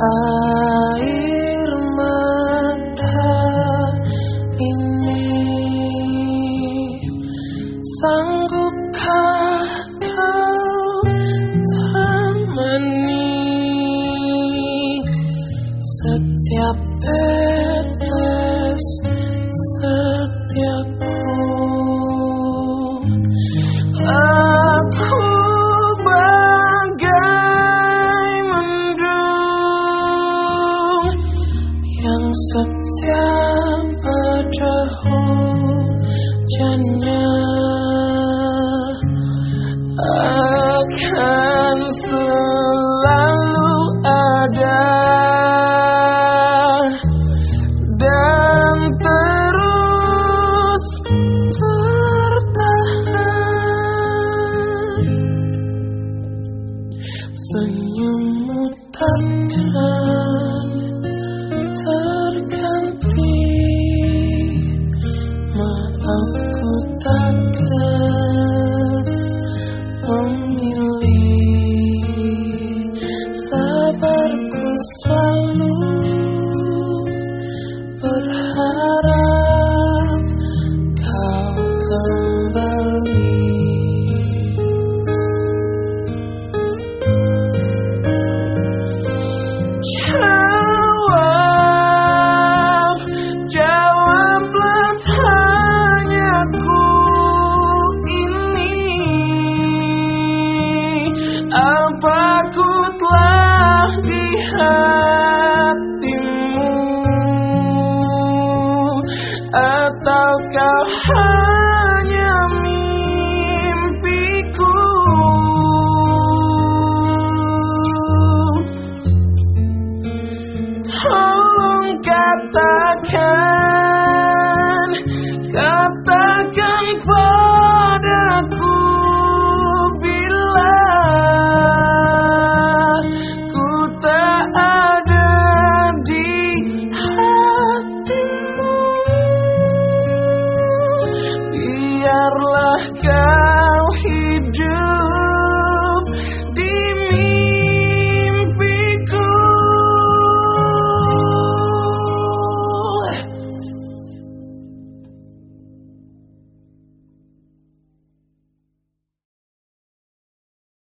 I 想抱着后 Yes. Atau Biarlah kau